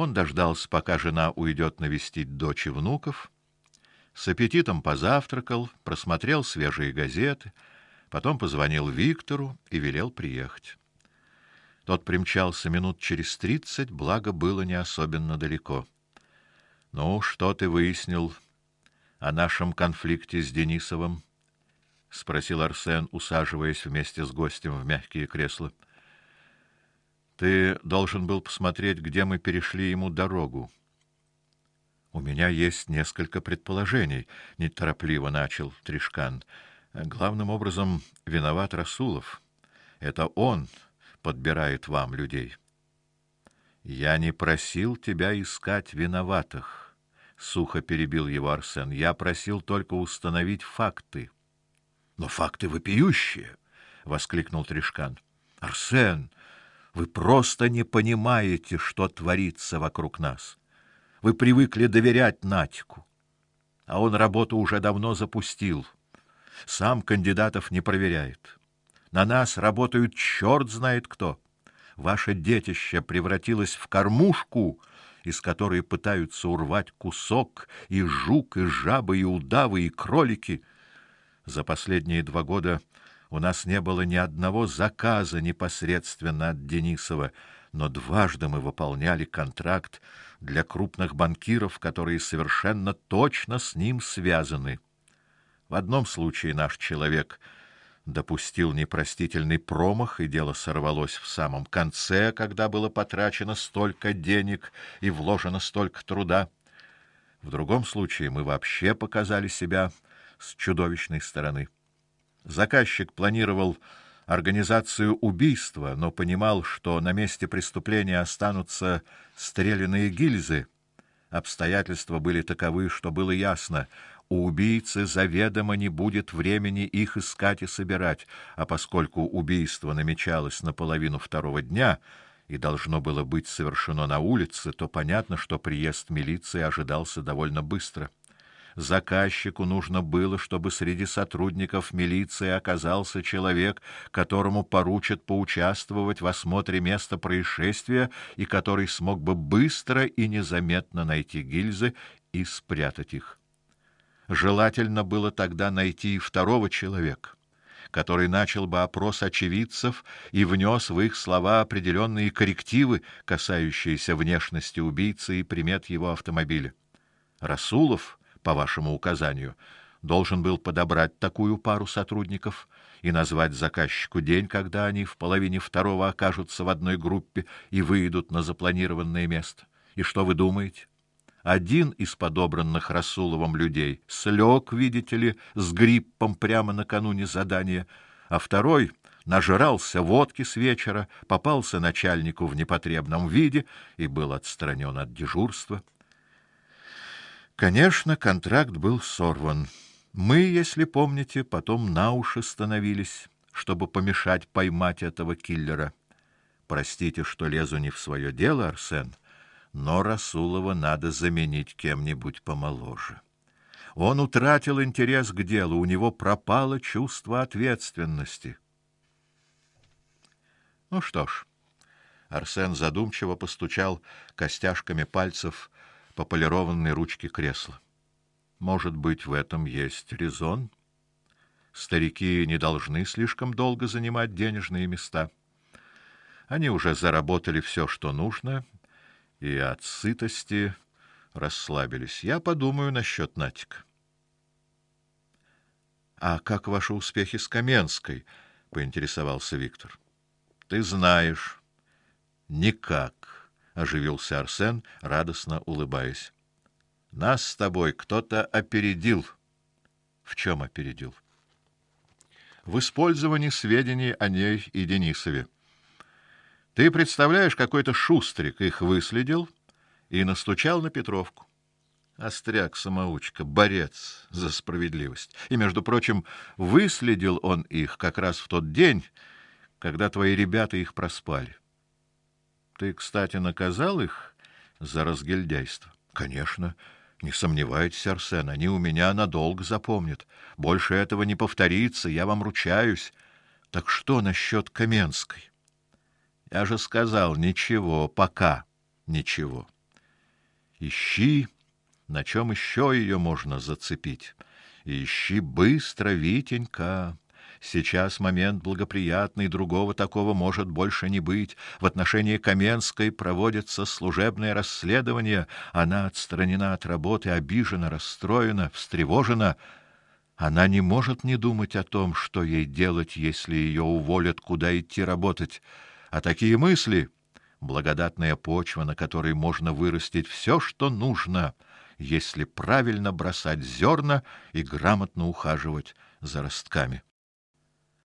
Он дождался, пока жена уйдет навестить дочь и внуков, с аппетитом позавтракал, просмотрел свежие газеты, потом позвонил Виктору и велел приехать. Тот примчался минут через тридцать, благо было не особенно далеко. Ну, что ты выяснил о нашем конфликте с Денисовым? спросил Арсен, усаживаясь вместе с гостем в мягкие кресла. Ты должен был посмотреть, где мы перешли ему дорогу. У меня есть несколько предположений, неторопливо начал Тришкан. Главным образом виноват Расулов. Это он подбирает вам людей. Я не просил тебя искать виноватых, сухо перебил его Арсен. Я просил только установить факты. Но факты вопиющие, воскликнул Тришкан. Арсен, вы просто не понимаете, что творится вокруг нас. Вы привыкли доверять Натику, а он работу уже давно запустил. Сам кандидатов не проверяет. На нас работают черт знает кто. Ваше детище превратилось в кормушку, из которой пытаются урвать кусок и жук, и жабы, и удавы, и кролики. За последние два года у нас не было ни одного заказа непосредственно от Денисова, но дважды мы выполняли контракт для крупных банкиров, которые совершенно точно с ним связаны. В одном случае наш человек допустил непростительный промах, и дело сорвалось в самом конце, когда было потрачено столько денег и вложено столько труда. В другом случае мы вообще показали себя с чудовищной стороны. Заказчик планировал организацию убийства, но понимал, что на месте преступления останутся стрелянные гильзы. Обстоятельства были таковы, что было ясно, у убийцы заведомо не будет времени их искать и собирать, а поскольку убийство намечалось на половину второго дня и должно было быть совершено на улице, то понятно, что приезд милиции ожидался довольно быстро. Заказчику нужно было, чтобы среди сотрудников милиции оказался человек, которому поручат поучаствовать в осмотре места происшествия и который смог бы быстро и незаметно найти гильзы и спрятать их. Желательно было тогда найти и второго человека, который начал бы опрос очевидцев и внес в их слова определенные коррективы, касающиеся внешности убийцы и примет его автомобиля. Расулов по вашему указанию, должен был подобрать такую пару сотрудников и назвать заказчику день, когда они в половине второго окажутся в одной группе и выйдут на запланированное место. И что вы думаете? Один из подобранных Расуловым людей слег, видите ли, с гриппом прямо накануне задания, а второй нажрался водки с вечера, попался начальнику в непотребном виде и был отстранен от дежурства. Конечно, контракт был сорван. Мы, если помните, потом на уши становились, чтобы помешать поймать этого киллера. Простите, что лезу не в свое дело, Арсен, но Расулова надо заменить кем-нибудь помоложе. Он утратил интерес к делу, у него пропало чувство ответственности. Ну что ж, Арсен задумчиво постучал костяшками пальцев по полированной ручке кресла. Может быть, в этом есть резон. Старики не должны слишком долго занимать денежные места. Они уже заработали все, что нужно, и от сытости расслабились. Я подумаю насчет Натика. А как ваши успехи с Каменской? поинтересовался Виктор. Ты знаешь, никак оживился Арсен, радостно улыбаясь. Нас с тобой кто-то опередил. В чем опередил? В использовании сведений о ней и Денисове. Ты представляешь, какой-то шустрик их выследил и настучал на Петровку. Остряк самоучка, борец за справедливость. И между прочим, выследил он их как раз в тот день, когда твои ребята их проспали. Ты, кстати, наказал их за разгильдяйство? Конечно, не сомневайтесь, Арсен, они у меня надолго запомнят. Больше этого не повторится, я вам ручаюсь. Так что насчет Каменской? Я же сказал, ничего, пока ничего. Ищи, на чем еще ее можно зацепить. Ищи быстро, Витенька. Сейчас момент благоприятный, другого такого может больше не быть. В отношении Каменской проводится служебное расследование. Она отстранена от работы, обижена, расстроена, встревожена. Она не может не думать о том, что ей делать, если ее уволят, куда идти работать. А такие мысли благодатная почва, на которой можно вырастить все, что нужно, если правильно бросать зерна и грамотно ухаживать за ростками.